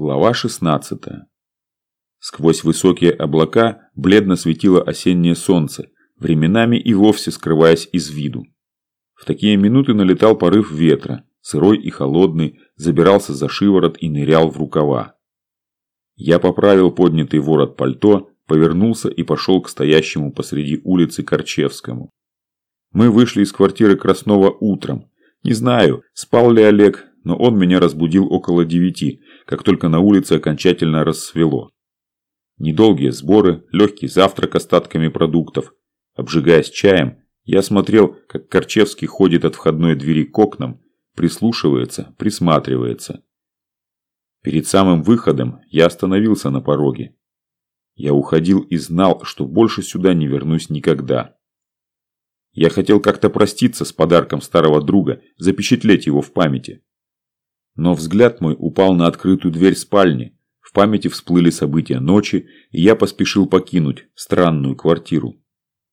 Глава 16. Сквозь высокие облака бледно светило осеннее солнце, временами и вовсе скрываясь из виду. В такие минуты налетал порыв ветра, сырой и холодный, забирался за шиворот и нырял в рукава. Я поправил поднятый ворот пальто, повернулся и пошел к стоящему посреди улицы Корчевскому. Мы вышли из квартиры Краснова утром. Не знаю, спал ли Олег, но он меня разбудил около девяти, как только на улице окончательно рассвело. Недолгие сборы, легкий завтрак остатками продуктов. Обжигаясь чаем, я смотрел, как Корчевский ходит от входной двери к окнам, прислушивается, присматривается. Перед самым выходом я остановился на пороге. Я уходил и знал, что больше сюда не вернусь никогда. Я хотел как-то проститься с подарком старого друга, запечатлеть его в памяти. Но взгляд мой упал на открытую дверь спальни. В памяти всплыли события ночи, и я поспешил покинуть странную квартиру.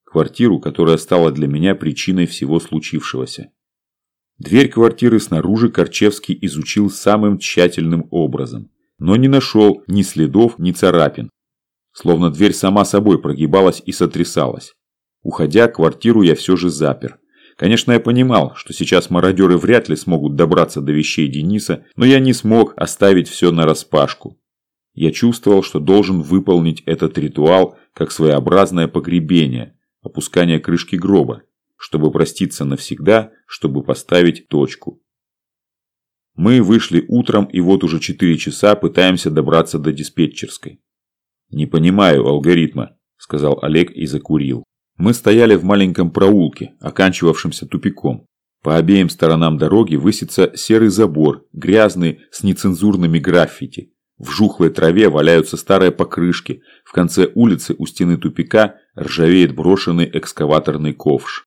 Квартиру, которая стала для меня причиной всего случившегося. Дверь квартиры снаружи Корчевский изучил самым тщательным образом, но не нашел ни следов, ни царапин. Словно дверь сама собой прогибалась и сотрясалась. Уходя, квартиру я все же запер. Конечно, я понимал, что сейчас мародеры вряд ли смогут добраться до вещей Дениса, но я не смог оставить все на распашку. Я чувствовал, что должен выполнить этот ритуал как своеобразное погребение, опускание крышки гроба, чтобы проститься навсегда, чтобы поставить точку. Мы вышли утром и вот уже 4 часа пытаемся добраться до диспетчерской. «Не понимаю алгоритма», – сказал Олег и закурил. Мы стояли в маленьком проулке, оканчивавшемся тупиком. По обеим сторонам дороги высится серый забор, грязный, с нецензурными граффити. В жухлой траве валяются старые покрышки, в конце улицы у стены тупика ржавеет брошенный экскаваторный ковш.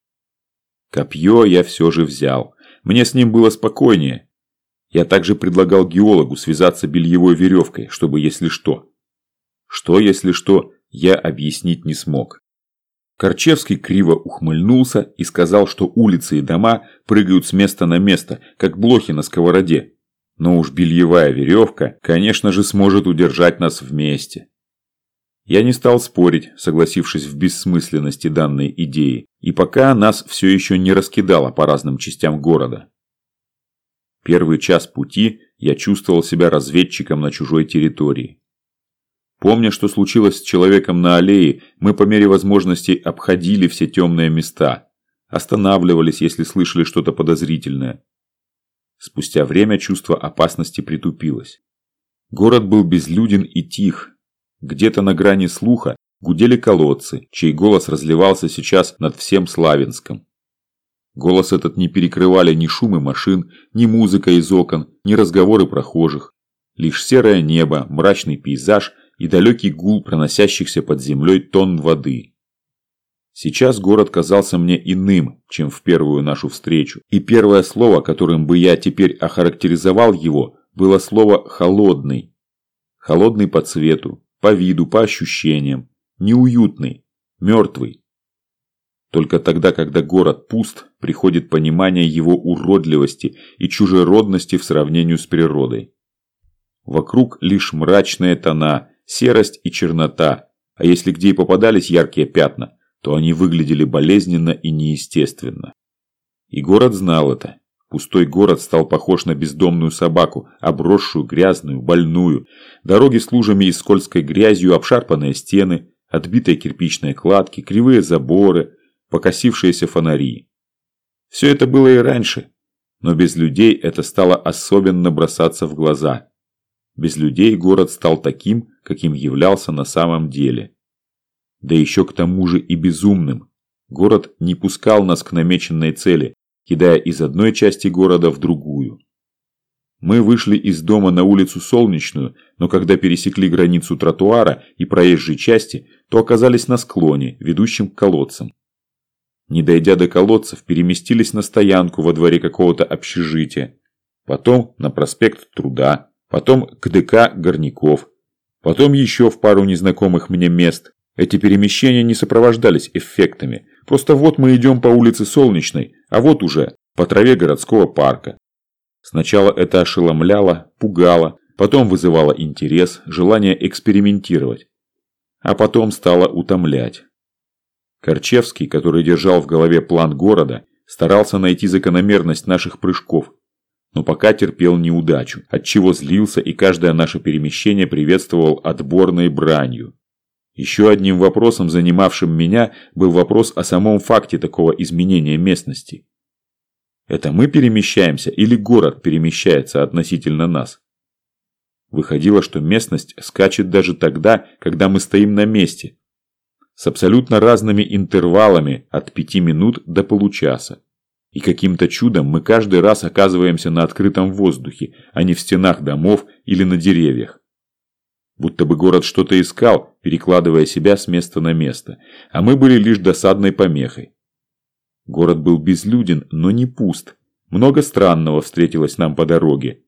Копье я все же взял. Мне с ним было спокойнее. Я также предлагал геологу связаться бельевой веревкой, чтобы если что. Что если что, я объяснить не смог. Корчевский криво ухмыльнулся и сказал, что улицы и дома прыгают с места на место, как блохи на сковороде. Но уж бельевая веревка, конечно же, сможет удержать нас вместе. Я не стал спорить, согласившись в бессмысленности данной идеи, и пока нас все еще не раскидало по разным частям города. Первый час пути я чувствовал себя разведчиком на чужой территории. Помня, что случилось с человеком на аллее, мы по мере возможностей обходили все темные места. Останавливались, если слышали что-то подозрительное. Спустя время чувство опасности притупилось. Город был безлюден и тих. Где-то на грани слуха гудели колодцы, чей голос разливался сейчас над всем Славянском. Голос этот не перекрывали ни шумы машин, ни музыка из окон, ни разговоры прохожих. Лишь серое небо, мрачный пейзаж и далекий гул проносящихся под землей тонн воды. Сейчас город казался мне иным, чем в первую нашу встречу, и первое слово, которым бы я теперь охарактеризовал его, было слово «холодный». Холодный по цвету, по виду, по ощущениям, неуютный, мертвый. Только тогда, когда город пуст, приходит понимание его уродливости и чужеродности в сравнении с природой. Вокруг лишь мрачные тона, серость и чернота, а если где и попадались яркие пятна, то они выглядели болезненно и неестественно. И город знал это. Пустой город стал похож на бездомную собаку, обросшую, грязную, больную. Дороги с лужами и скользкой грязью, обшарпанные стены, отбитые кирпичные кладки, кривые заборы, покосившиеся фонари. Все это было и раньше, но без людей это стало особенно бросаться в глаза. Без людей город стал таким, каким являлся на самом деле. Да еще к тому же и безумным. Город не пускал нас к намеченной цели, кидая из одной части города в другую. Мы вышли из дома на улицу Солнечную, но когда пересекли границу тротуара и проезжей части, то оказались на склоне, ведущем к колодцам. Не дойдя до колодцев, переместились на стоянку во дворе какого-то общежития, потом на проспект Труда, потом к ДК Горняков, потом еще в пару незнакомых мне мест. Эти перемещения не сопровождались эффектами. Просто вот мы идем по улице Солнечной, а вот уже по траве городского парка. Сначала это ошеломляло, пугало, потом вызывало интерес, желание экспериментировать, а потом стало утомлять. Корчевский, который держал в голове план города, старался найти закономерность наших прыжков, но пока терпел неудачу, отчего злился и каждое наше перемещение приветствовал отборной бранью. Еще одним вопросом, занимавшим меня, был вопрос о самом факте такого изменения местности. Это мы перемещаемся или город перемещается относительно нас? Выходило, что местность скачет даже тогда, когда мы стоим на месте, с абсолютно разными интервалами от пяти минут до получаса. И каким-то чудом мы каждый раз оказываемся на открытом воздухе, а не в стенах домов или на деревьях. Будто бы город что-то искал, перекладывая себя с места на место, а мы были лишь досадной помехой. Город был безлюден, но не пуст. Много странного встретилось нам по дороге.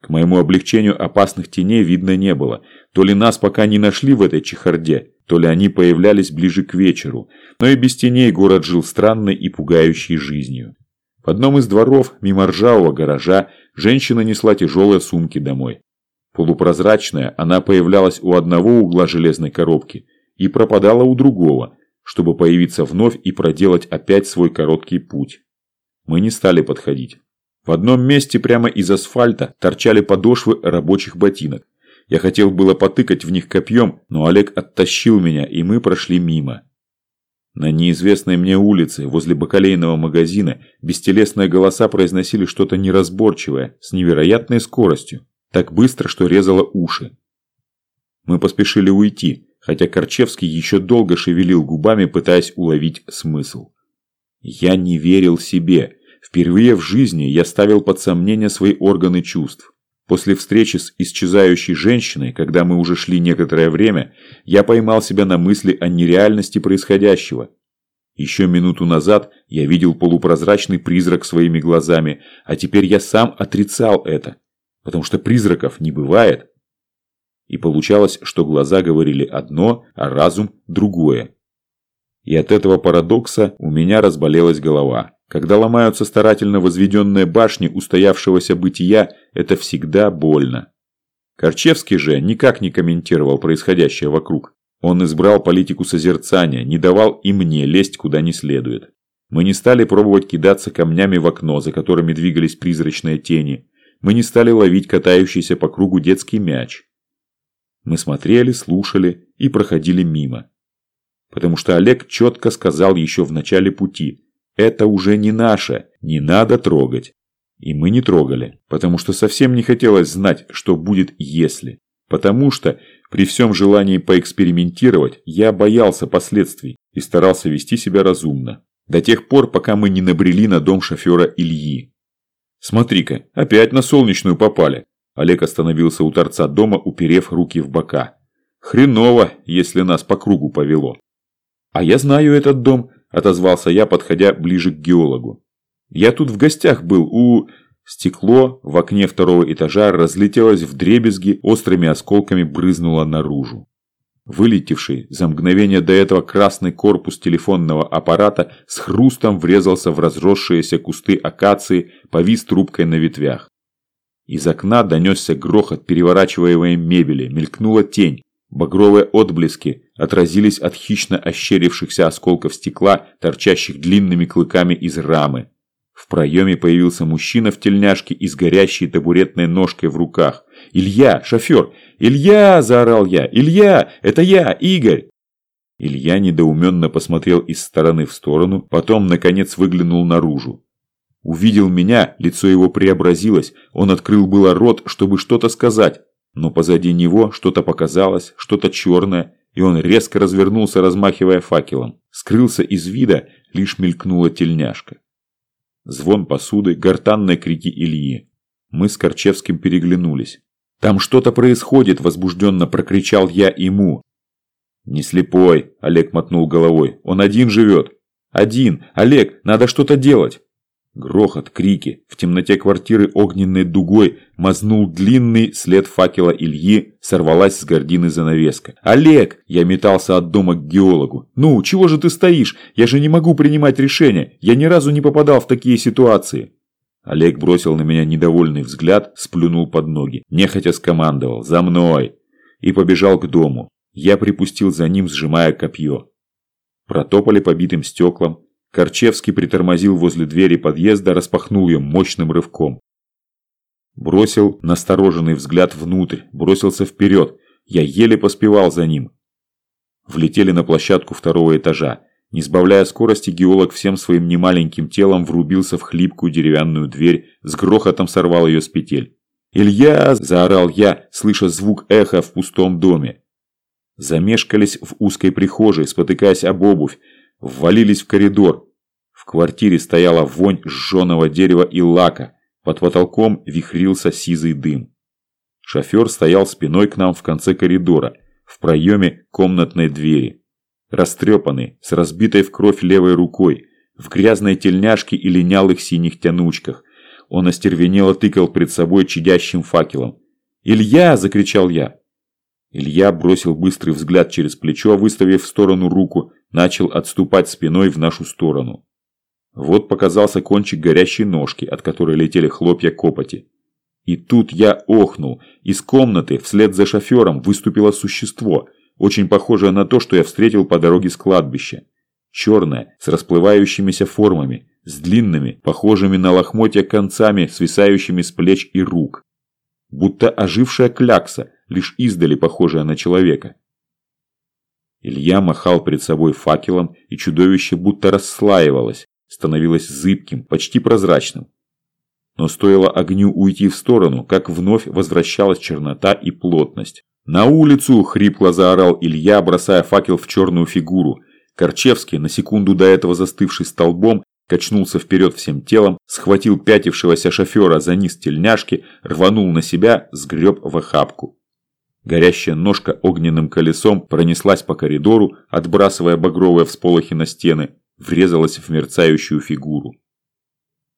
К моему облегчению опасных теней видно не было. То ли нас пока не нашли в этой чехарде, то ли они появлялись ближе к вечеру, но и без теней город жил странной и пугающей жизнью. В одном из дворов, мимо ржавого гаража, женщина несла тяжелые сумки домой. Полупрозрачная, она появлялась у одного угла железной коробки и пропадала у другого, чтобы появиться вновь и проделать опять свой короткий путь. Мы не стали подходить. В одном месте прямо из асфальта торчали подошвы рабочих ботинок. Я хотел было потыкать в них копьем, но Олег оттащил меня, и мы прошли мимо. На неизвестной мне улице, возле бакалейного магазина, бестелесные голоса произносили что-то неразборчивое, с невероятной скоростью, так быстро, что резало уши. Мы поспешили уйти, хотя Корчевский еще долго шевелил губами, пытаясь уловить смысл. Я не верил себе. Впервые в жизни я ставил под сомнение свои органы чувств. После встречи с исчезающей женщиной, когда мы уже шли некоторое время, я поймал себя на мысли о нереальности происходящего. Еще минуту назад я видел полупрозрачный призрак своими глазами, а теперь я сам отрицал это, потому что призраков не бывает. И получалось, что глаза говорили одно, а разум – другое. И от этого парадокса у меня разболелась голова. Когда ломаются старательно возведенные башни устоявшегося бытия, это всегда больно. Корчевский же никак не комментировал происходящее вокруг. Он избрал политику созерцания, не давал и мне лезть куда не следует. Мы не стали пробовать кидаться камнями в окно, за которыми двигались призрачные тени. Мы не стали ловить катающийся по кругу детский мяч. Мы смотрели, слушали и проходили мимо. Потому что Олег четко сказал еще в начале пути – это уже не наше, не надо трогать. И мы не трогали, потому что совсем не хотелось знать, что будет если. Потому что при всем желании поэкспериментировать я боялся последствий и старался вести себя разумно. До тех пор, пока мы не набрели на дом шофера Ильи. «Смотри-ка, опять на солнечную попали!» Олег остановился у торца дома, уперев руки в бока. «Хреново, если нас по кругу повело!» «А я знаю этот дом, отозвался я, подходя ближе к геологу. «Я тут в гостях был у...» Стекло в окне второго этажа разлетелось в дребезги, острыми осколками брызнуло наружу. Вылетевший за мгновение до этого красный корпус телефонного аппарата с хрустом врезался в разросшиеся кусты акации, повис трубкой на ветвях. Из окна донесся грохот переворачиваемой мебели, мелькнула тень. Багровые отблески отразились от хищно ощерившихся осколков стекла, торчащих длинными клыками из рамы. В проеме появился мужчина в тельняшке и с горящей табуретной ножкой в руках. «Илья! Шофер! Илья!» – заорал я. «Илья! Это я, Игорь!» Илья недоуменно посмотрел из стороны в сторону, потом, наконец, выглянул наружу. Увидел меня, лицо его преобразилось, он открыл было рот, чтобы что-то сказать, но позади него что-то показалось, что-то черное, и он резко развернулся, размахивая факелом. Скрылся из вида, лишь мелькнула тельняшка. Звон посуды, гортанные крики Ильи. Мы с Корчевским переглянулись. «Там что-то происходит!» – возбужденно прокричал я ему. «Не слепой!» – Олег мотнул головой. «Он один живет!» «Один! Олег, надо что-то делать!» Грохот, крики. В темноте квартиры огненной дугой мазнул длинный след факела Ильи, сорвалась с гордины занавеска. «Олег!» Я метался от дома к геологу. «Ну, чего же ты стоишь? Я же не могу принимать решения. Я ни разу не попадал в такие ситуации». Олег бросил на меня недовольный взгляд, сплюнул под ноги, нехотя скомандовал «За мной!» и побежал к дому. Я припустил за ним, сжимая копье. Протопали по битым стеклам. Корчевский притормозил возле двери подъезда, распахнул ее мощным рывком. Бросил настороженный взгляд внутрь, бросился вперед. Я еле поспевал за ним. Влетели на площадку второго этажа. Не сбавляя скорости, геолог всем своим немаленьким телом врубился в хлипкую деревянную дверь, с грохотом сорвал ее с петель. «Илья!» – заорал я, слыша звук эха в пустом доме. Замешкались в узкой прихожей, спотыкаясь об обувь, ввалились в коридор. В квартире стояла вонь сжженного дерева и лака, под потолком вихрился сизый дым. Шофер стоял спиной к нам в конце коридора, в проеме комнатной двери растрепанный, с разбитой в кровь левой рукой, в грязной тельняшке и линялых синих тянучках. Он остервенело тыкал пред собой чадящим факелом. «Илья!» – закричал я. Илья бросил быстрый взгляд через плечо, выставив в сторону руку, начал отступать спиной в нашу сторону. Вот показался кончик горящей ножки, от которой летели хлопья копоти. И тут я охнул. Из комнаты вслед за шофером выступило существо – очень похожее на то, что я встретил по дороге с кладбища. Черное, с расплывающимися формами, с длинными, похожими на лохмотья концами, свисающими с плеч и рук. Будто ожившая клякса, лишь издали похожая на человека. Илья махал перед собой факелом, и чудовище будто расслаивалось, становилось зыбким, почти прозрачным. Но стоило огню уйти в сторону, как вновь возвращалась чернота и плотность. «На улицу!» – хрипло заорал Илья, бросая факел в черную фигуру. Корчевский, на секунду до этого застывший столбом, качнулся вперед всем телом, схватил пятившегося шофера за низ тельняшки, рванул на себя, сгреб в охапку. Горящая ножка огненным колесом пронеслась по коридору, отбрасывая багровые всполохи на стены, врезалась в мерцающую фигуру.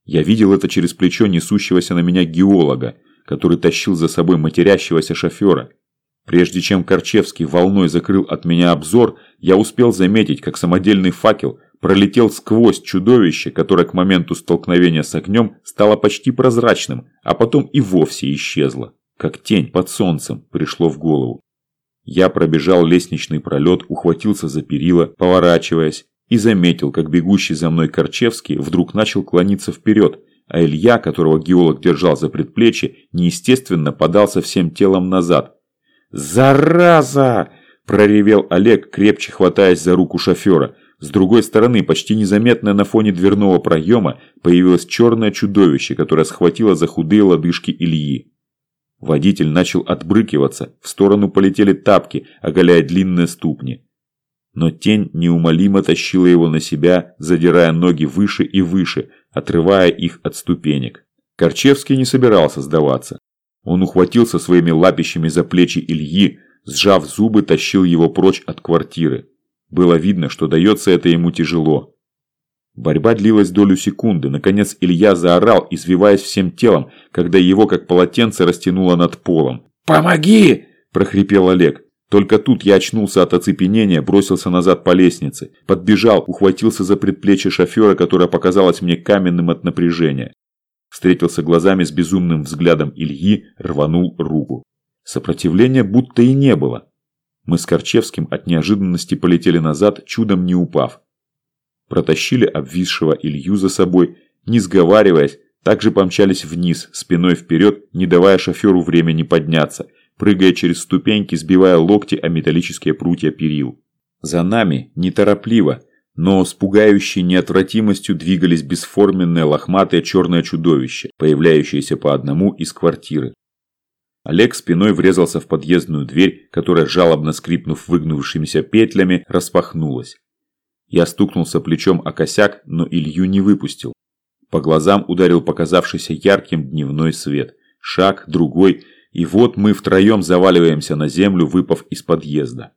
Я видел это через плечо несущегося на меня геолога, который тащил за собой матерящегося шофера – Прежде чем Корчевский волной закрыл от меня обзор, я успел заметить, как самодельный факел пролетел сквозь чудовище, которое к моменту столкновения с огнем стало почти прозрачным, а потом и вовсе исчезло. Как тень под солнцем пришло в голову. Я пробежал лестничный пролет, ухватился за перила, поворачиваясь, и заметил, как бегущий за мной Корчевский вдруг начал клониться вперед, а Илья, которого геолог держал за предплечье, неестественно подался всем телом назад, «Зараза!» – проревел Олег, крепче хватаясь за руку шофера. С другой стороны, почти незаметное на фоне дверного проема, появилось черное чудовище, которое схватило за худые лодыжки Ильи. Водитель начал отбрыкиваться, в сторону полетели тапки, оголяя длинные ступни. Но тень неумолимо тащила его на себя, задирая ноги выше и выше, отрывая их от ступенек. Корчевский не собирался сдаваться. Он ухватился своими лапищами за плечи Ильи, сжав зубы, тащил его прочь от квартиры. Было видно, что дается это ему тяжело. Борьба длилась долю секунды. Наконец Илья заорал, извиваясь всем телом, когда его, как полотенце, растянуло над полом. «Помоги!» – прохрипел Олег. Только тут я очнулся от оцепенения, бросился назад по лестнице. Подбежал, ухватился за предплечье шофера, которое показалось мне каменным от напряжения встретился глазами с безумным взглядом Ильи, рванул руку. Сопротивления будто и не было. Мы с Корчевским от неожиданности полетели назад, чудом не упав. Протащили обвисшего Илью за собой, не сговариваясь, также помчались вниз, спиной вперед, не давая шоферу времени подняться, прыгая через ступеньки, сбивая локти о металлические прутья перил. За нами, неторопливо, но с пугающей неотвратимостью двигались бесформенное лохматое черное чудовище, появляющееся по одному из квартиры. Олег спиной врезался в подъездную дверь, которая, жалобно скрипнув выгнувшимися петлями, распахнулась. Я стукнулся плечом о косяк, но Илью не выпустил. По глазам ударил показавшийся ярким дневной свет. Шаг, другой, и вот мы втроем заваливаемся на землю, выпав из подъезда.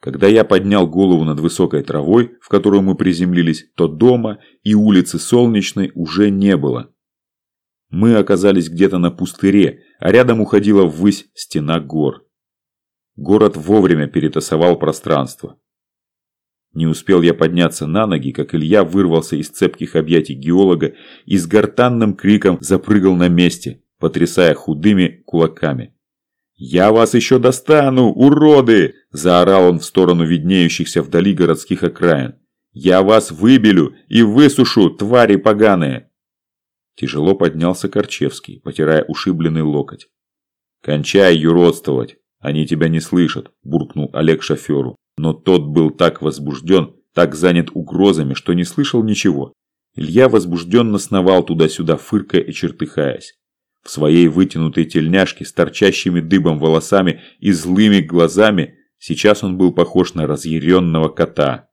Когда я поднял голову над высокой травой, в которую мы приземлились, то дома и улицы Солнечной уже не было. Мы оказались где-то на пустыре, а рядом уходила ввысь стена гор. Город вовремя перетасовал пространство. Не успел я подняться на ноги, как Илья вырвался из цепких объятий геолога и с гортанным криком запрыгал на месте, потрясая худыми кулаками. «Я вас еще достану, уроды!» – заорал он в сторону виднеющихся вдали городских окраин. «Я вас выбелю и высушу, твари поганые!» Тяжело поднялся Корчевский, потирая ушибленный локоть. «Кончай юродствовать, они тебя не слышат», – буркнул Олег шоферу. Но тот был так возбужден, так занят угрозами, что не слышал ничего. Илья возбужденно сновал туда-сюда, фыркая и чертыхаясь. В своей вытянутой тельняшке с торчащими дыбом волосами и злыми глазами сейчас он был похож на разъяренного кота.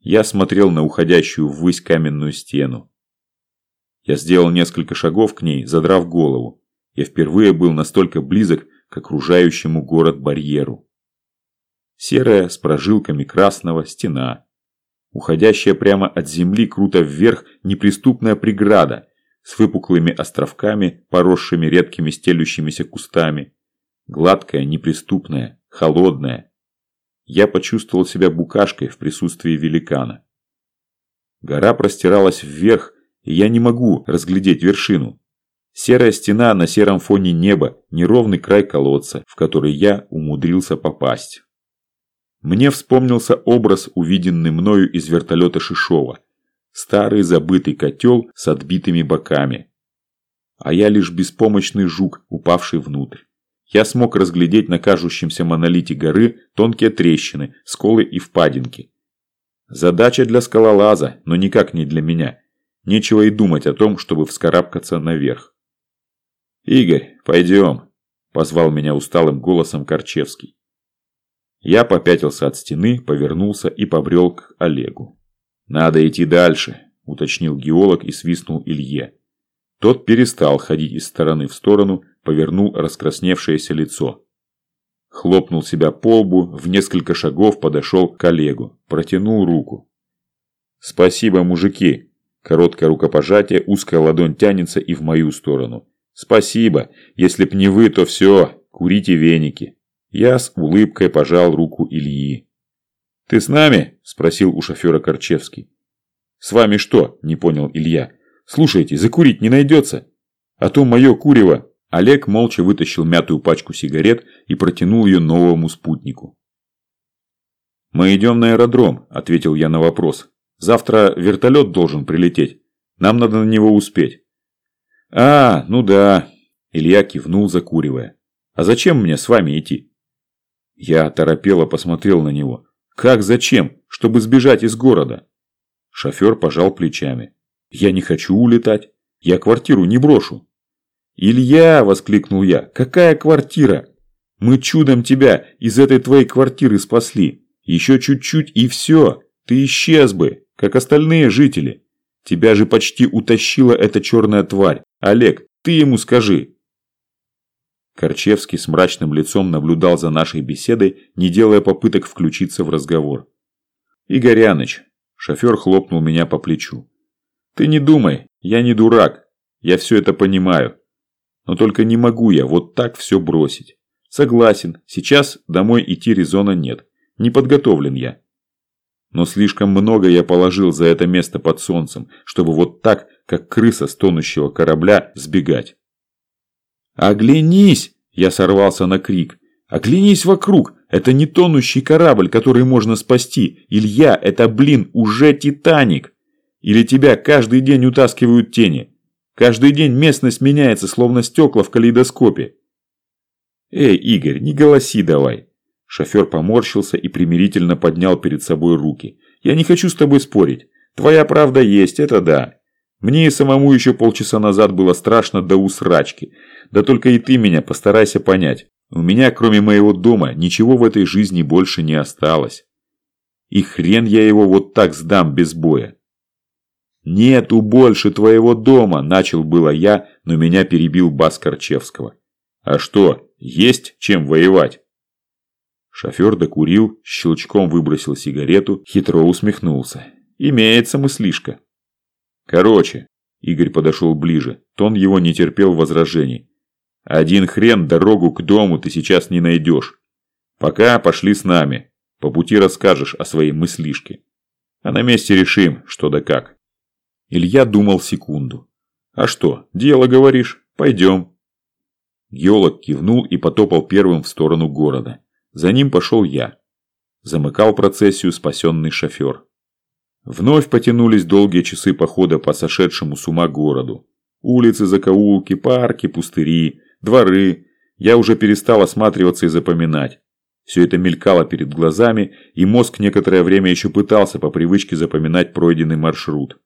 Я смотрел на уходящую ввысь каменную стену. Я сделал несколько шагов к ней, задрав голову. Я впервые был настолько близок к окружающему город барьеру. Серая, с прожилками красного, стена. Уходящая прямо от земли круто вверх неприступная преграда с выпуклыми островками, поросшими редкими стелющимися кустами. Гладкая, неприступная, холодная. Я почувствовал себя букашкой в присутствии великана. Гора простиралась вверх, и я не могу разглядеть вершину. Серая стена на сером фоне неба, неровный край колодца, в который я умудрился попасть. Мне вспомнился образ, увиденный мною из вертолета Шишова. Старый забытый котел с отбитыми боками. А я лишь беспомощный жук, упавший внутрь. Я смог разглядеть на кажущемся монолите горы тонкие трещины, сколы и впадинки. Задача для скалолаза, но никак не для меня. Нечего и думать о том, чтобы вскарабкаться наверх. «Игорь, пойдем», – позвал меня усталым голосом Корчевский. Я попятился от стены, повернулся и побрел к Олегу. «Надо идти дальше», – уточнил геолог и свистнул Илье. Тот перестал ходить из стороны в сторону, повернул раскрасневшееся лицо. Хлопнул себя по лбу, в несколько шагов подошел к Олегу, протянул руку. «Спасибо, мужики!» Короткое рукопожатие, узкая ладонь тянется и в мою сторону. «Спасибо! Если б не вы, то все, курите веники!» Я с улыбкой пожал руку Ильи. «Ты с нами?» – спросил у шофера Корчевский. «С вами что?» – не понял Илья. «Слушайте, закурить не найдется? А то мое курево...» Олег молча вытащил мятую пачку сигарет и протянул ее новому спутнику. «Мы идем на аэродром», – ответил я на вопрос. «Завтра вертолет должен прилететь. Нам надо на него успеть». «А, ну да», – Илья кивнул, закуривая. «А зачем мне с вами идти?» Я торопело посмотрел на него. «Как зачем? Чтобы сбежать из города?» Шофер пожал плечами. «Я не хочу улетать. Я квартиру не брошу». «Илья!» – воскликнул я. «Какая квартира? Мы чудом тебя из этой твоей квартиры спасли. Еще чуть-чуть и все. Ты исчез бы, как остальные жители. Тебя же почти утащила эта черная тварь. Олег, ты ему скажи, Корчевский с мрачным лицом наблюдал за нашей беседой, не делая попыток включиться в разговор. «Игоряныч», – шофер хлопнул меня по плечу. «Ты не думай, я не дурак, я все это понимаю. Но только не могу я вот так все бросить. Согласен, сейчас домой идти резона нет, не подготовлен я. Но слишком много я положил за это место под солнцем, чтобы вот так, как крыса с тонущего корабля, сбегать. «Оглянись!» – я сорвался на крик. «Оглянись вокруг! Это не тонущий корабль, который можно спасти. Илья, это, блин, уже Титаник! Или тебя каждый день утаскивают тени? Каждый день местность меняется, словно стекла в калейдоскопе». «Эй, Игорь, не голоси давай!» Шофер поморщился и примирительно поднял перед собой руки. «Я не хочу с тобой спорить. Твоя правда есть, это да. Мне и самому еще полчаса назад было страшно до усрачки. Да только и ты меня постарайся понять. У меня, кроме моего дома, ничего в этой жизни больше не осталось. И хрен я его вот так сдам без боя. «Нету больше твоего дома!» – начал было я, но меня перебил бас Корчевского. «А что, есть чем воевать?» Шофер докурил, щелчком выбросил сигарету, хитро усмехнулся. «Имеется мыслишка». Короче, Игорь подошел ближе. Тон его не терпел возражений. Один хрен дорогу к дому ты сейчас не найдешь. Пока пошли с нами. По пути расскажешь о своей мыслишке. А на месте решим, что да как. Илья думал секунду. А что, дело говоришь? Пойдем. Геолог кивнул и потопал первым в сторону города. За ним пошел я. Замыкал процессию спасенный шофер. Вновь потянулись долгие часы похода по сошедшему с ума городу. Улицы, закоулки, парки, пустыри, дворы. Я уже перестал осматриваться и запоминать. Все это мелькало перед глазами, и мозг некоторое время еще пытался по привычке запоминать пройденный маршрут.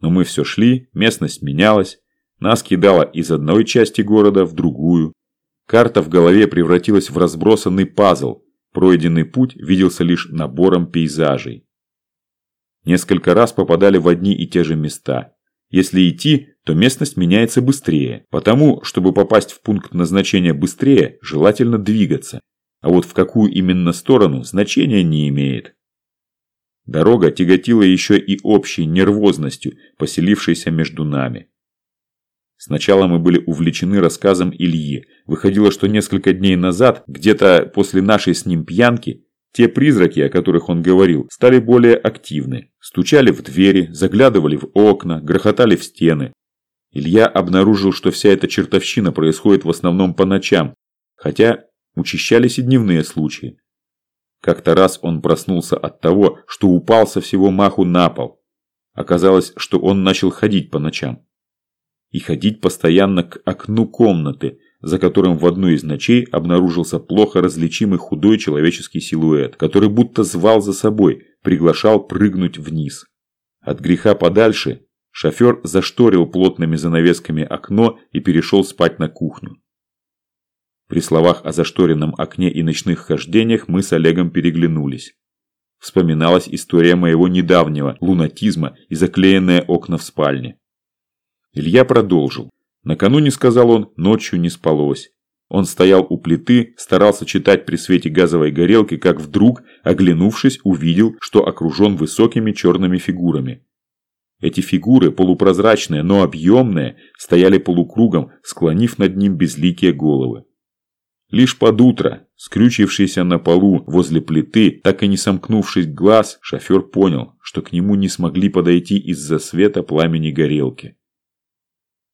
Но мы все шли, местность менялась, нас кидало из одной части города в другую. Карта в голове превратилась в разбросанный пазл, пройденный путь виделся лишь набором пейзажей. Несколько раз попадали в одни и те же места. Если идти, то местность меняется быстрее, потому, чтобы попасть в пункт назначения быстрее, желательно двигаться. А вот в какую именно сторону значения не имеет. Дорога тяготила еще и общей нервозностью, поселившейся между нами. Сначала мы были увлечены рассказом Ильи. Выходило, что несколько дней назад, где-то после нашей с ним пьянки, те призраки, о которых он говорил, стали более активны. Стучали в двери, заглядывали в окна, грохотали в стены. Илья обнаружил, что вся эта чертовщина происходит в основном по ночам, хотя учащались и дневные случаи. Как-то раз он проснулся от того, что упал со всего маху на пол. Оказалось, что он начал ходить по ночам и ходить постоянно к окну комнаты, за которым в одну из ночей обнаружился плохо различимый худой человеческий силуэт, который будто звал за собой, приглашал прыгнуть вниз. От греха подальше шофер зашторил плотными занавесками окно и перешел спать на кухню. При словах о зашторенном окне и ночных хождениях мы с Олегом переглянулись. Вспоминалась история моего недавнего лунатизма и заклеенные окна в спальне. Илья продолжил. Накануне, сказал он, ночью не спалось. Он стоял у плиты, старался читать при свете газовой горелки, как вдруг, оглянувшись, увидел, что окружен высокими черными фигурами. Эти фигуры, полупрозрачные, но объемные, стояли полукругом, склонив над ним безликие головы. Лишь под утро, скрючившийся на полу возле плиты, так и не сомкнувшись глаз, шофер понял, что к нему не смогли подойти из-за света пламени горелки.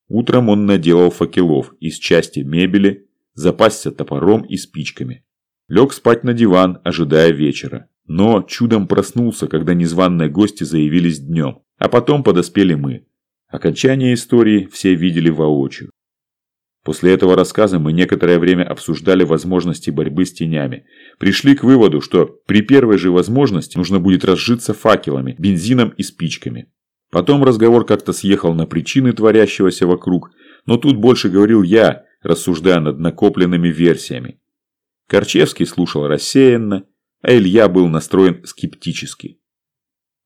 Утром он наделал факелов из части мебели, запасся топором и спичками. Лег спать на диван, ожидая вечера. Но чудом проснулся, когда незваные гости заявились днем. А потом подоспели мы. Окончание истории все видели воочию. После этого рассказа мы некоторое время обсуждали возможности борьбы с тенями. Пришли к выводу, что при первой же возможности нужно будет разжиться факелами, бензином и спичками. Потом разговор как-то съехал на причины творящегося вокруг, но тут больше говорил я, рассуждая над накопленными версиями. Корчевский слушал рассеянно, а Илья был настроен скептически.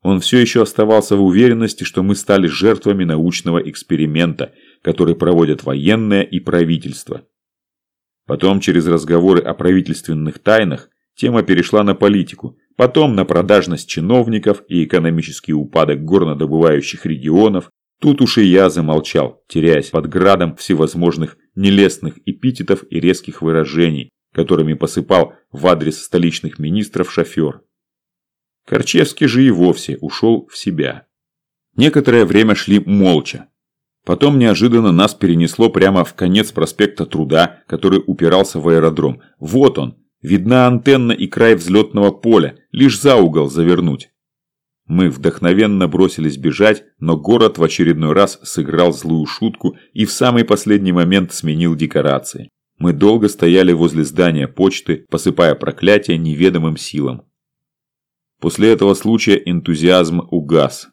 Он все еще оставался в уверенности, что мы стали жертвами научного эксперимента, который проводят военные и правительство. Потом через разговоры о правительственных тайнах тема перешла на политику, Потом на продажность чиновников и экономический упадок горнодобывающих регионов. Тут уж и я замолчал, теряясь под градом всевозможных нелестных эпитетов и резких выражений, которыми посыпал в адрес столичных министров шофер. Корчевский же и вовсе ушел в себя. Некоторое время шли молча. Потом неожиданно нас перенесло прямо в конец проспекта Труда, который упирался в аэродром. Вот он, Видна антенна и край взлетного поля, лишь за угол завернуть. Мы вдохновенно бросились бежать, но город в очередной раз сыграл злую шутку и в самый последний момент сменил декорации. Мы долго стояли возле здания почты, посыпая проклятия неведомым силам. После этого случая энтузиазм угас.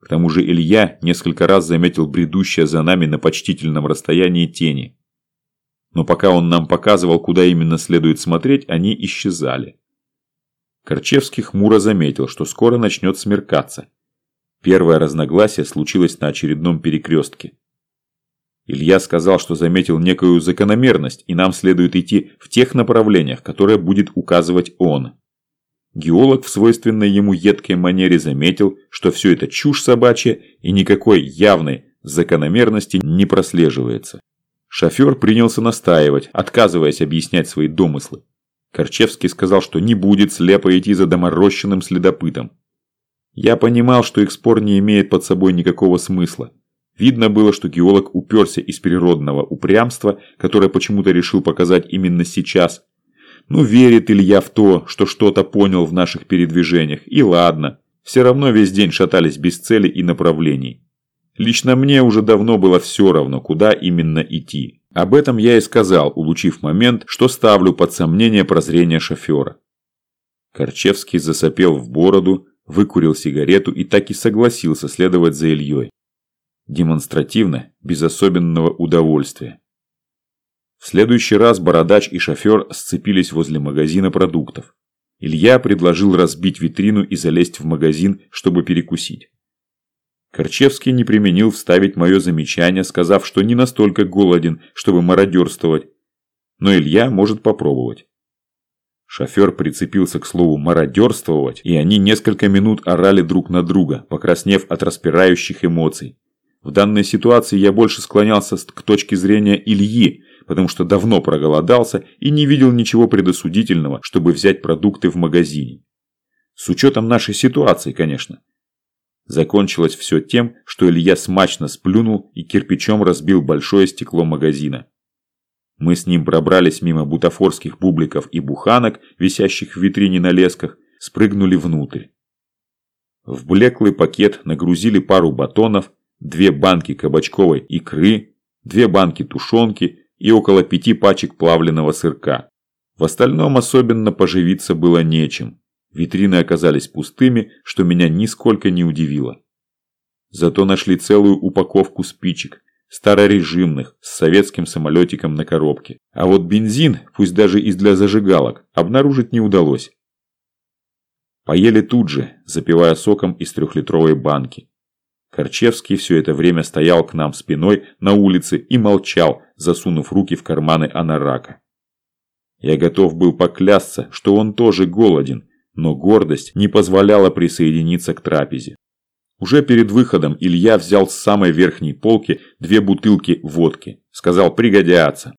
К тому же Илья несколько раз заметил бредущее за нами на почтительном расстоянии тени но пока он нам показывал, куда именно следует смотреть, они исчезали. Корчевский хмуро заметил, что скоро начнет смеркаться. Первое разногласие случилось на очередном перекрестке. Илья сказал, что заметил некую закономерность, и нам следует идти в тех направлениях, которые будет указывать он. Геолог в свойственной ему едкой манере заметил, что все это чушь собачья и никакой явной закономерности не прослеживается. Шофер принялся настаивать, отказываясь объяснять свои домыслы. Корчевский сказал, что не будет слепо идти за доморощенным следопытом. Я понимал, что их спор не имеет под собой никакого смысла. Видно было, что геолог уперся из природного упрямства, которое почему-то решил показать именно сейчас. Ну, верит Илья в то, что что-то понял в наших передвижениях, и ладно. Все равно весь день шатались без цели и направлений. Лично мне уже давно было все равно, куда именно идти. Об этом я и сказал, улучив момент, что ставлю под сомнение прозрение шофера. Корчевский засопел в бороду, выкурил сигарету и так и согласился следовать за Ильей. Демонстративно, без особенного удовольствия. В следующий раз бородач и шофер сцепились возле магазина продуктов. Илья предложил разбить витрину и залезть в магазин, чтобы перекусить. Корчевский не применил вставить мое замечание, сказав, что не настолько голоден, чтобы мародерствовать. Но Илья может попробовать. Шофер прицепился к слову «мародерствовать», и они несколько минут орали друг на друга, покраснев от распирающих эмоций. В данной ситуации я больше склонялся к точке зрения Ильи, потому что давно проголодался и не видел ничего предосудительного, чтобы взять продукты в магазине. С учетом нашей ситуации, конечно. Закончилось все тем, что Илья смачно сплюнул и кирпичом разбил большое стекло магазина. Мы с ним пробрались мимо бутафорских бубликов и буханок, висящих в витрине на лесках, спрыгнули внутрь. В блеклый пакет нагрузили пару батонов, две банки кабачковой икры, две банки тушенки и около пяти пачек плавленного сырка. В остальном особенно поживиться было нечем. Витрины оказались пустыми, что меня нисколько не удивило. Зато нашли целую упаковку спичек, старорежимных, с советским самолетиком на коробке. А вот бензин, пусть даже из для зажигалок, обнаружить не удалось. Поели тут же, запивая соком из трехлитровой банки. Корчевский все это время стоял к нам спиной на улице и молчал, засунув руки в карманы анарака. Я готов был поклясться, что он тоже голоден, но гордость не позволяла присоединиться к трапезе. Уже перед выходом Илья взял с самой верхней полки две бутылки водки. Сказал «пригодятся».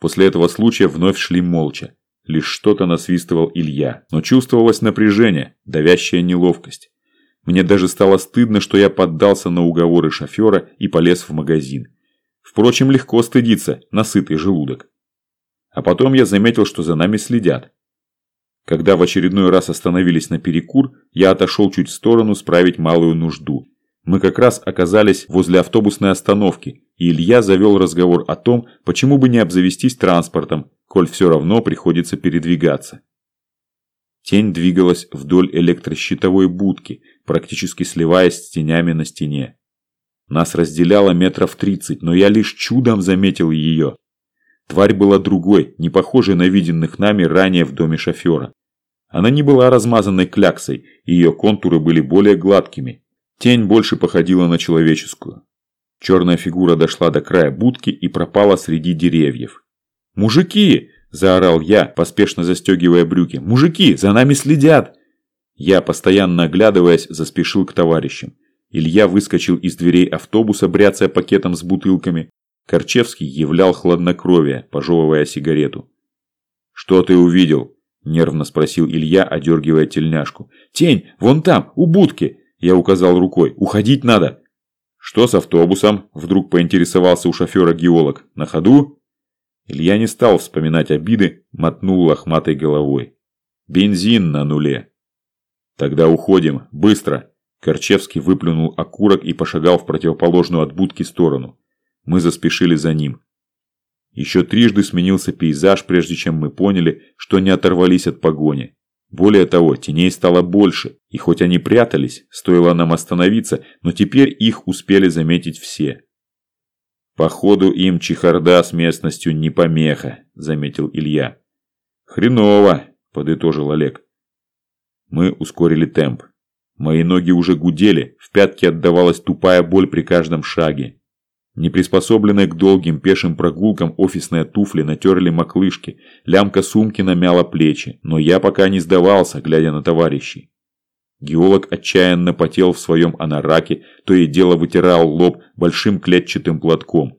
После этого случая вновь шли молча. Лишь что-то насвистывал Илья, но чувствовалось напряжение, давящая неловкость. Мне даже стало стыдно, что я поддался на уговоры шофера и полез в магазин. Впрочем, легко стыдиться на сытый желудок. А потом я заметил, что за нами следят. Когда в очередной раз остановились на перекур, я отошел чуть в сторону справить малую нужду. Мы как раз оказались возле автобусной остановки, и Илья завел разговор о том, почему бы не обзавестись транспортом, коль все равно приходится передвигаться. Тень двигалась вдоль электрощитовой будки, практически сливаясь с тенями на стене. Нас разделяло метров тридцать, но я лишь чудом заметил ее. Тварь была другой, не похожей на виденных нами ранее в доме шофера. Она не была размазанной кляксой, и ее контуры были более гладкими. Тень больше походила на человеческую. Черная фигура дошла до края будки и пропала среди деревьев. «Мужики!» – заорал я, поспешно застегивая брюки. «Мужики, за нами следят!» Я, постоянно оглядываясь, заспешил к товарищам. Илья выскочил из дверей автобуса, бряцая пакетом с бутылками. Корчевский являл хладнокровие, пожевывая сигарету. «Что ты увидел?» – нервно спросил Илья, одергивая тельняшку. «Тень! Вон там, у будки!» – я указал рукой. «Уходить надо!» «Что с автобусом?» – вдруг поинтересовался у шофера геолог. «На ходу?» Илья не стал вспоминать обиды, мотнул лохматой головой. «Бензин на нуле!» «Тогда уходим, быстро!» Корчевский выплюнул окурок и пошагал в противоположную от будки сторону. Мы заспешили за ним. Еще трижды сменился пейзаж, прежде чем мы поняли, что не оторвались от погони. Более того, теней стало больше, и хоть они прятались, стоило нам остановиться, но теперь их успели заметить все. «Походу им чехарда с местностью не помеха», – заметил Илья. «Хреново», – подытожил Олег. Мы ускорили темп. Мои ноги уже гудели, в пятке отдавалась тупая боль при каждом шаге. Неприспособленные к долгим пешим прогулкам офисные туфли натерли маклышки, лямка сумки намяла плечи, но я пока не сдавался, глядя на товарищей. Геолог отчаянно потел в своем анараке, то и дело вытирал лоб большим клетчатым платком.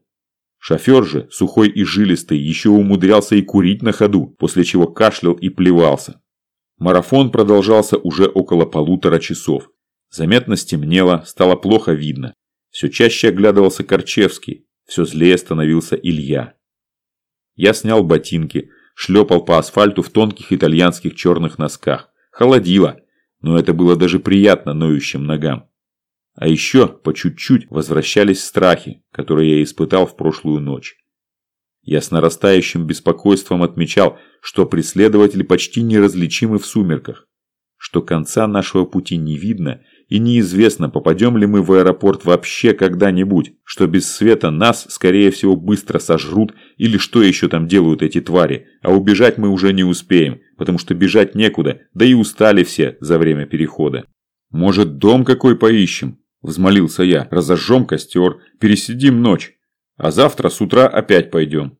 Шофер же, сухой и жилистый, еще умудрялся и курить на ходу, после чего кашлял и плевался. Марафон продолжался уже около полутора часов. Заметно стемнело, стало плохо видно. Все чаще оглядывался Корчевский, все злее становился Илья. Я снял ботинки, шлепал по асфальту в тонких итальянских черных носках. Холодило, но это было даже приятно ноющим ногам. А еще по чуть-чуть возвращались страхи, которые я испытал в прошлую ночь. Я с нарастающим беспокойством отмечал, что преследователи почти неразличимы в сумерках, что конца нашего пути не видно и неизвестно, попадем ли мы в аэропорт вообще когда-нибудь, что без света нас, скорее всего, быстро сожрут или что еще там делают эти твари, а убежать мы уже не успеем, потому что бежать некуда, да и устали все за время перехода. Может, дом какой поищем? Взмолился я. Разожжем костер, пересидим ночь, а завтра с утра опять пойдем.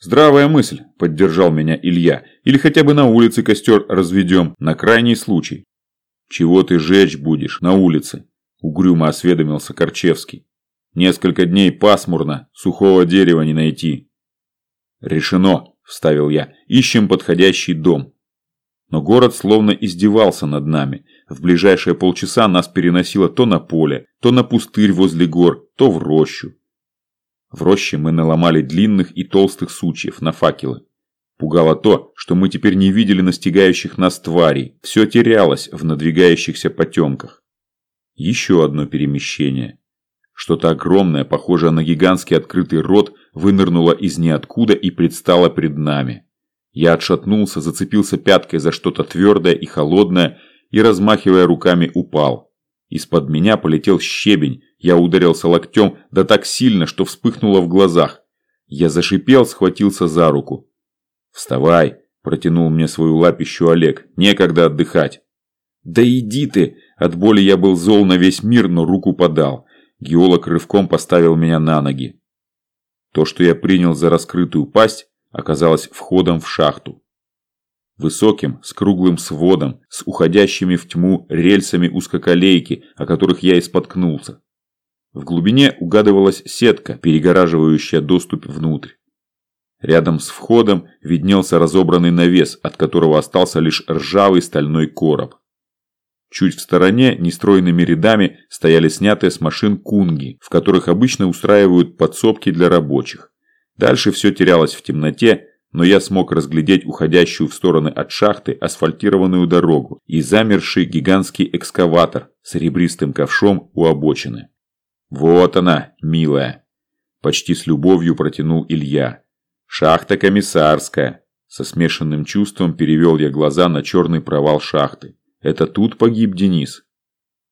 «Здравая мысль», – поддержал меня Илья. «Или хотя бы на улице костер разведем, на крайний случай». «Чего ты жечь будешь на улице?» – угрюмо осведомился Корчевский. «Несколько дней пасмурно, сухого дерева не найти». «Решено», – вставил я. «Ищем подходящий дом». Но город словно издевался над нами. В ближайшие полчаса нас переносило то на поле, то на пустырь возле гор, то в рощу. В роще мы наломали длинных и толстых сучьев на факелы. Пугало то, что мы теперь не видели настигающих нас тварей. Все терялось в надвигающихся потемках. Еще одно перемещение. Что-то огромное, похожее на гигантский открытый рот, вынырнуло из ниоткуда и предстало пред нами. Я отшатнулся, зацепился пяткой за что-то твердое и холодное и, размахивая руками, упал. Из-под меня полетел щебень, я ударился локтем, да так сильно, что вспыхнуло в глазах. Я зашипел, схватился за руку. «Вставай!» – протянул мне свою лапищу Олег. «Некогда отдыхать!» «Да иди ты!» От боли я был зол на весь мир, но руку подал. Геолог рывком поставил меня на ноги. То, что я принял за раскрытую пасть, оказалось входом в шахту. Высоким, с круглым сводом, с уходящими в тьму рельсами узкоколейки, о которых я и споткнулся. В глубине угадывалась сетка, перегораживающая доступ внутрь. Рядом с входом виднелся разобранный навес, от которого остался лишь ржавый стальной короб. Чуть в стороне нестроенными рядами стояли снятые с машин кунги, в которых обычно устраивают подсобки для рабочих. Дальше все терялось в темноте, но я смог разглядеть уходящую в стороны от шахты асфальтированную дорогу и замерший гигантский экскаватор с ребристым ковшом у обочины. «Вот она, милая!» Почти с любовью протянул Илья. «Шахта комиссарская!» Со смешанным чувством перевел я глаза на черный провал шахты. «Это тут погиб Денис?»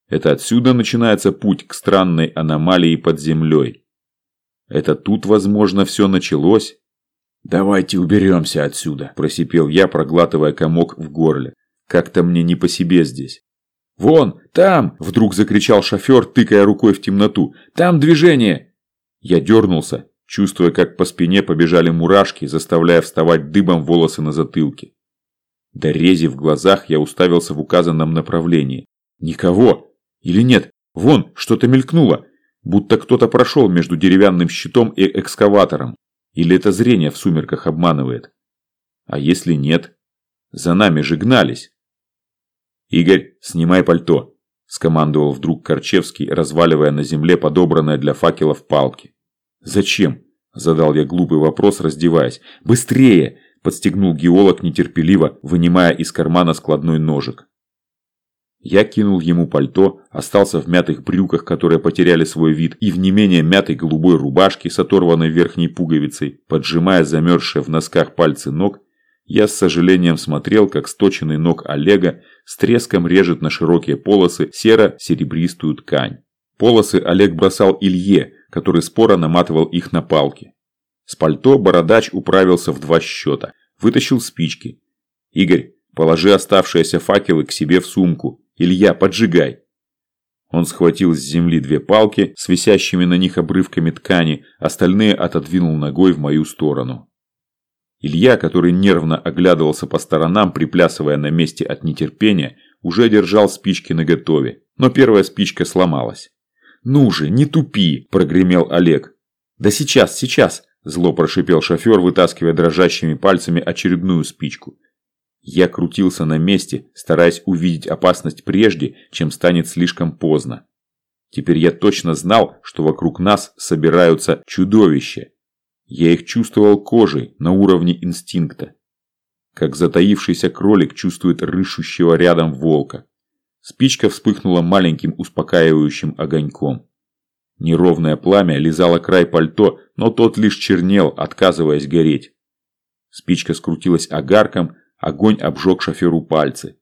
Это отсюда начинается путь к странной аномалии под землей. Это тут, возможно, все началось? «Давайте уберемся отсюда», – просипел я, проглатывая комок в горле. «Как-то мне не по себе здесь». «Вон, там!» – вдруг закричал шофер, тыкая рукой в темноту. «Там движение!» Я дернулся, чувствуя, как по спине побежали мурашки, заставляя вставать дыбом волосы на затылке. До в глазах я уставился в указанном направлении. Никого! Или нет? Вон, что-то мелькнуло, будто кто-то прошел между деревянным щитом и экскаватором. Или это зрение в сумерках обманывает? А если нет? За нами же гнались. «Игорь, снимай пальто», – скомандовал вдруг Корчевский, разваливая на земле подобранное для факелов палки. «Зачем?» – задал я глупый вопрос, раздеваясь. «Быстрее!» – подстегнул геолог нетерпеливо, вынимая из кармана складной ножик. Я кинул ему пальто, остался в мятых брюках, которые потеряли свой вид, и в не менее мятой голубой рубашке с оторванной верхней пуговицей, поджимая замерзшие в носках пальцы ног, я с сожалением смотрел, как сточенный ног Олега с треском режет на широкие полосы серо-серебристую ткань. Полосы Олег бросал Илье, который споро наматывал их на палки. С пальто бородач управился в два счета. Вытащил спички. «Игорь, положи оставшиеся факелы к себе в сумку. Илья, поджигай!» Он схватил с земли две палки с висящими на них обрывками ткани, остальные отодвинул ногой в мою сторону. Илья, который нервно оглядывался по сторонам, приплясывая на месте от нетерпения, уже держал спички наготове, но первая спичка сломалась. «Ну же, не тупи!» – прогремел Олег. «Да сейчас, сейчас!» – зло прошипел шофер, вытаскивая дрожащими пальцами очередную спичку. Я крутился на месте, стараясь увидеть опасность прежде, чем станет слишком поздно. Теперь я точно знал, что вокруг нас собираются чудовища. Я их чувствовал кожей на уровне инстинкта. Как затаившийся кролик чувствует рыщущего рядом волка. Спичка вспыхнула маленьким успокаивающим огоньком. Неровное пламя лизало край пальто, но тот лишь чернел, отказываясь гореть. Спичка скрутилась огарком, огонь обжег шоферу пальцы.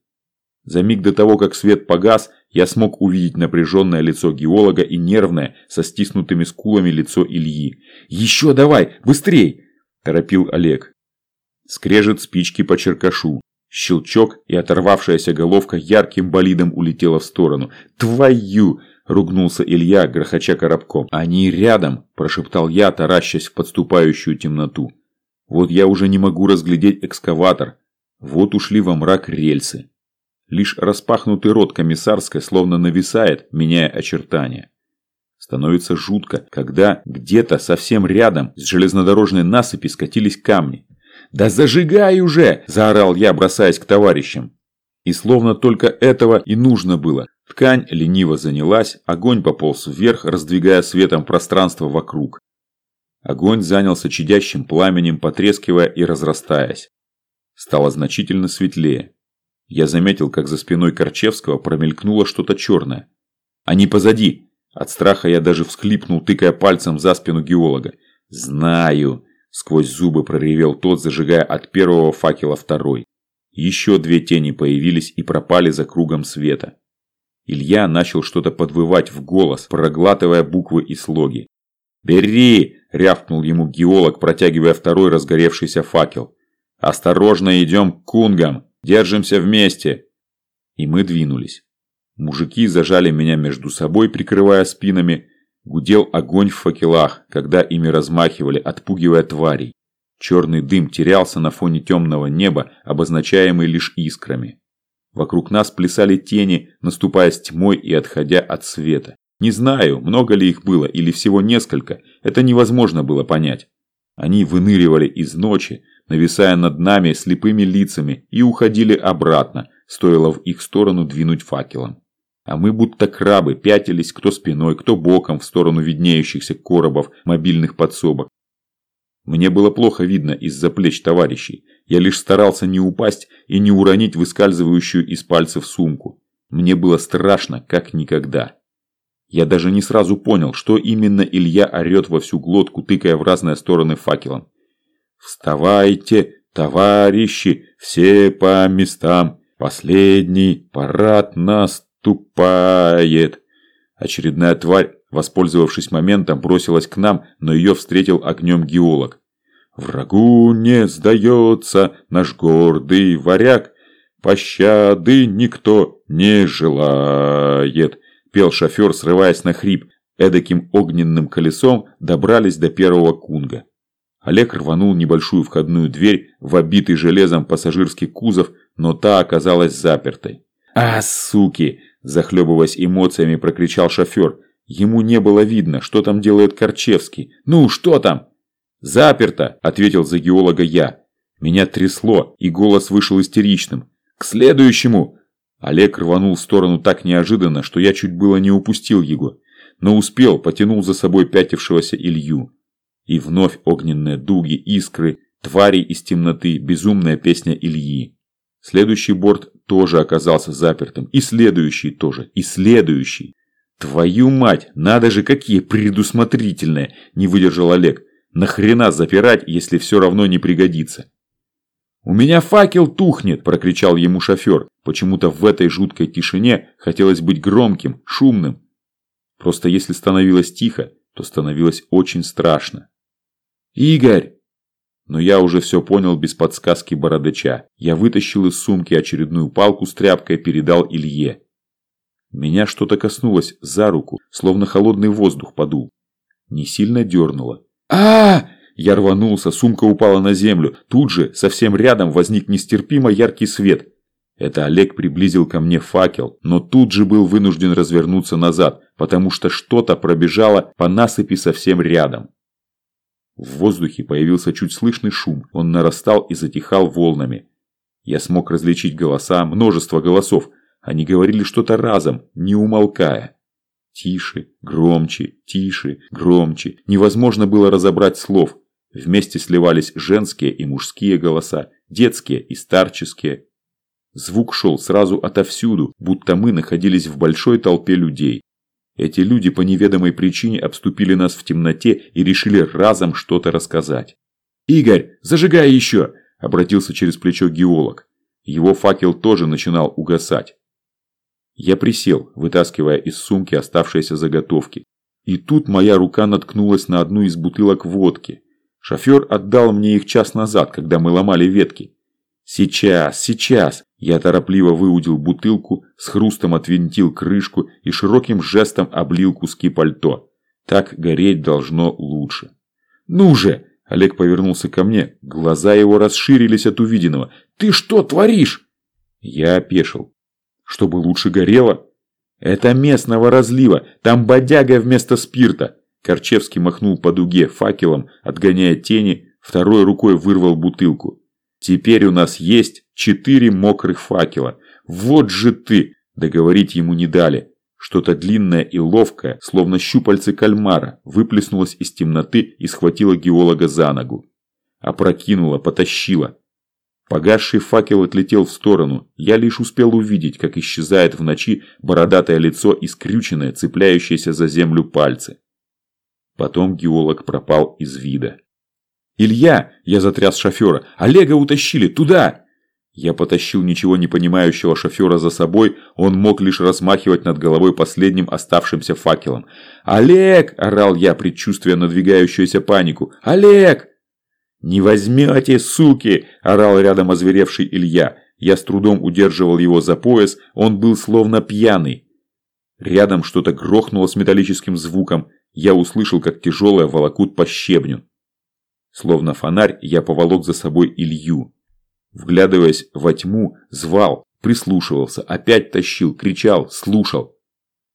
За миг до того, как свет погас, я смог увидеть напряженное лицо геолога и нервное, со стиснутыми скулами лицо Ильи. «Еще давай! Быстрей!» – торопил Олег. Скрежет спички по черкашу. Щелчок, и оторвавшаяся головка ярким болидом улетела в сторону. «Твою!» – ругнулся Илья, грохоча коробком. «Они рядом!» – прошептал я, таращась в подступающую темноту. «Вот я уже не могу разглядеть экскаватор. Вот ушли во мрак рельсы. Лишь распахнутый рот комиссарской словно нависает, меняя очертания. Становится жутко, когда где-то совсем рядом с железнодорожной насыпи скатились камни. «Да зажигай уже!» – заорал я, бросаясь к товарищам. И словно только этого и нужно было. Ткань лениво занялась, огонь пополз вверх, раздвигая светом пространство вокруг. Огонь занялся чадящим пламенем, потрескивая и разрастаясь. Стало значительно светлее. Я заметил, как за спиной Корчевского промелькнуло что-то черное. «Они позади!» От страха я даже всхлипнул, тыкая пальцем за спину геолога. «Знаю!» – сквозь зубы проревел тот, зажигая от первого факела второй. Еще две тени появились и пропали за кругом света. Илья начал что-то подвывать в голос, проглатывая буквы и слоги. «Бери!» – рявкнул ему геолог, протягивая второй разгоревшийся факел. «Осторожно идем к кунгам!» Держимся вместе!» И мы двинулись. Мужики зажали меня между собой, прикрывая спинами. Гудел огонь в факелах, когда ими размахивали, отпугивая тварей. Черный дым терялся на фоне темного неба, обозначаемый лишь искрами. Вокруг нас плясали тени, наступая с тьмой и отходя от света. Не знаю, много ли их было или всего несколько, это невозможно было понять. Они выныривали из ночи, нависая над нами слепыми лицами, и уходили обратно, стоило в их сторону двинуть факелом. А мы будто крабы пятились кто спиной, кто боком в сторону виднеющихся коробов мобильных подсобок. Мне было плохо видно из-за плеч товарищей. Я лишь старался не упасть и не уронить выскальзывающую из пальцев сумку. Мне было страшно, как никогда. Я даже не сразу понял, что именно Илья орет во всю глотку, тыкая в разные стороны факелом. «Вставайте, товарищи, все по местам! Последний парад наступает!» Очередная тварь, воспользовавшись моментом, бросилась к нам, но ее встретил огнем геолог. «Врагу не сдается наш гордый варяг, пощады никто не желает!» Пел шофер, срываясь на хрип, эдаким огненным колесом добрались до первого кунга. Олег рванул небольшую входную дверь в обитый железом пассажирский кузов, но та оказалась запертой. «А, суки!» – захлебываясь эмоциями, прокричал шофер. Ему не было видно, что там делает Корчевский. «Ну, что там?» «Заперто!» – ответил за геолога я. Меня трясло, и голос вышел истеричным. «К следующему!» Олег рванул в сторону так неожиданно, что я чуть было не упустил его. Но успел, потянул за собой пятившегося Илью. И вновь огненные дуги, искры, твари из темноты, безумная песня Ильи. Следующий борт тоже оказался запертым. И следующий тоже. И следующий. Твою мать, надо же какие предусмотрительные, не выдержал Олег. Нахрена запирать, если все равно не пригодится? «У меня факел тухнет!» – прокричал ему шофер. Почему-то в этой жуткой тишине хотелось быть громким, шумным. Просто если становилось тихо, то становилось очень страшно. «Игорь!» Но я уже все понял без подсказки бородача. Я вытащил из сумки очередную палку с тряпкой передал Илье. Меня что-то коснулось за руку, словно холодный воздух подул. Не сильно дернуло. -а, -а Я рванулся, сумка упала на землю. Тут же, совсем рядом, возник нестерпимо яркий свет. Это Олег приблизил ко мне факел, но тут же был вынужден развернуться назад, потому что что-то пробежало по насыпи совсем рядом. В воздухе появился чуть слышный шум, он нарастал и затихал волнами. Я смог различить голоса, множество голосов. Они говорили что-то разом, не умолкая. Тише, громче, тише, громче. Невозможно было разобрать слов. Вместе сливались женские и мужские голоса, детские и старческие. Звук шел сразу отовсюду, будто мы находились в большой толпе людей. Эти люди по неведомой причине обступили нас в темноте и решили разом что-то рассказать. «Игорь, зажигай еще!» – обратился через плечо геолог. Его факел тоже начинал угасать. Я присел, вытаскивая из сумки оставшиеся заготовки. И тут моя рука наткнулась на одну из бутылок водки. Шофер отдал мне их час назад, когда мы ломали ветки. «Сейчас, сейчас!» Я торопливо выудил бутылку, с хрустом отвинтил крышку и широким жестом облил куски пальто. Так гореть должно лучше. «Ну же!» Олег повернулся ко мне. Глаза его расширились от увиденного. «Ты что творишь?» Я опешил чтобы лучше горело. Это местного разлива, там бодяга вместо спирта. Корчевский махнул по дуге факелом, отгоняя тени, второй рукой вырвал бутылку. Теперь у нас есть четыре мокрых факела. Вот же ты! Договорить ему не дали. Что-то длинное и ловкое, словно щупальцы кальмара, выплеснулось из темноты и схватило геолога за ногу. Опрокинуло, потащило. Погасший факел отлетел в сторону. Я лишь успел увидеть, как исчезает в ночи бородатое лицо и скрюченное, цепляющееся за землю пальцы. Потом геолог пропал из вида. «Илья!» – я затряс шофера. «Олега утащили! Туда!» Я потащил ничего не понимающего шофера за собой, он мог лишь размахивать над головой последним оставшимся факелом. «Олег!» – орал я, предчувствуя надвигающуюся панику. «Олег!» «Не возьмете, суки!» – орал рядом озверевший Илья. Я с трудом удерживал его за пояс, он был словно пьяный. Рядом что-то грохнуло с металлическим звуком. Я услышал, как тяжелое волокут по щебню. Словно фонарь, я поволок за собой Илью. Вглядываясь во тьму, звал, прислушивался, опять тащил, кричал, слушал.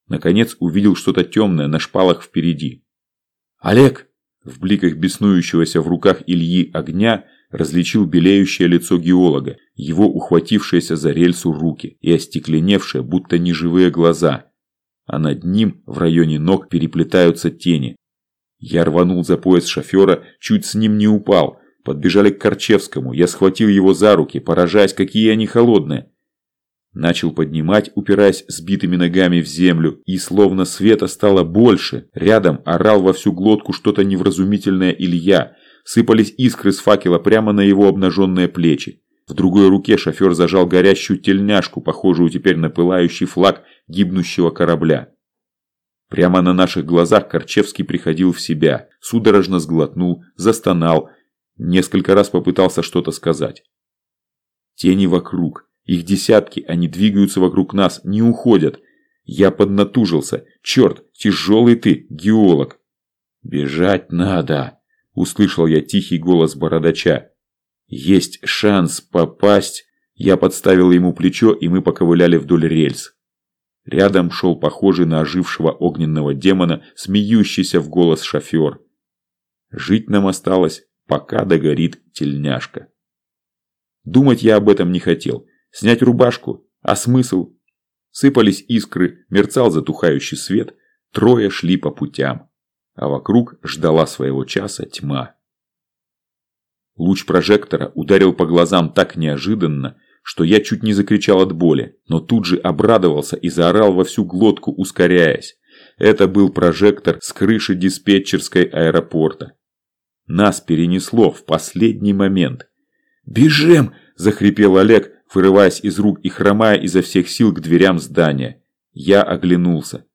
Наконец увидел что-то темное на шпалах впереди. «Олег!» В бликах беснующегося в руках Ильи огня различил белеющее лицо геолога, его ухватившиеся за рельсу руки и остекленевшие, будто неживые глаза. А над ним в районе ног переплетаются тени. Я рванул за пояс шофера, чуть с ним не упал. Подбежали к Корчевскому, я схватил его за руки, поражаясь, какие они холодные. Начал поднимать, упираясь сбитыми ногами в землю, и словно света стало больше. Рядом орал во всю глотку что-то невразумительное Илья. Сыпались искры с факела прямо на его обнаженные плечи. В другой руке шофер зажал горящую тельняшку, похожую теперь на пылающий флаг гибнущего корабля. Прямо на наших глазах Корчевский приходил в себя, судорожно сглотнул, застонал, несколько раз попытался что-то сказать. Тени вокруг, их десятки, они двигаются вокруг нас, не уходят. Я поднатужился. Черт, тяжелый ты, геолог. Бежать надо, услышал я тихий голос бородача. Есть шанс попасть. Я подставил ему плечо, и мы поковыляли вдоль рельс. Рядом шел похожий на ожившего огненного демона, смеющийся в голос шофер. Жить нам осталось, пока догорит тельняшка. Думать я об этом не хотел. Снять рубашку? А смысл? Сыпались искры, мерцал затухающий свет, трое шли по путям. А вокруг ждала своего часа тьма. Луч прожектора ударил по глазам так неожиданно, что я чуть не закричал от боли, но тут же обрадовался и заорал во всю глотку, ускоряясь. Это был прожектор с крыши диспетчерской аэропорта. Нас перенесло в последний момент. «Бежим!» – захрипел Олег, вырываясь из рук и хромая изо всех сил к дверям здания. Я оглянулся.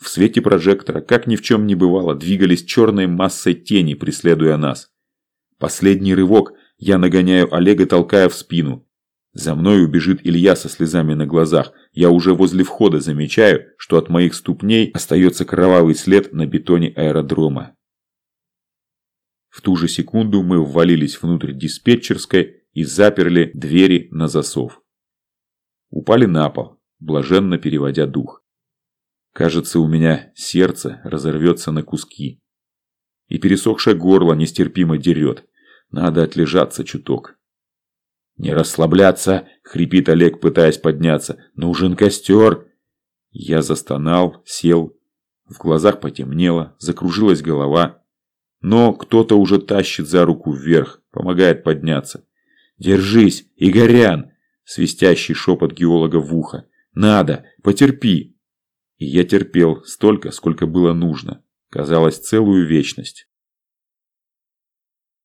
В свете прожектора, как ни в чем не бывало, двигались черной массой тени, преследуя нас. Последний рывок, я нагоняю Олега, толкая в спину. За мной убежит Илья со слезами на глазах. Я уже возле входа замечаю, что от моих ступней остается кровавый след на бетоне аэродрома. В ту же секунду мы ввалились внутрь диспетчерской и заперли двери на засов. Упали на пол, блаженно переводя дух. Кажется, у меня сердце разорвется на куски. И пересохшее горло нестерпимо дерет. Надо отлежаться чуток. «Не расслабляться!» – хрипит Олег, пытаясь подняться. «Нужен костер!» Я застонал, сел. В глазах потемнело, закружилась голова. Но кто-то уже тащит за руку вверх, помогает подняться. «Держись, Игорян!» – свистящий шепот геолога в ухо. «Надо, потерпи!» И я терпел столько, сколько было нужно. Казалось, целую вечность.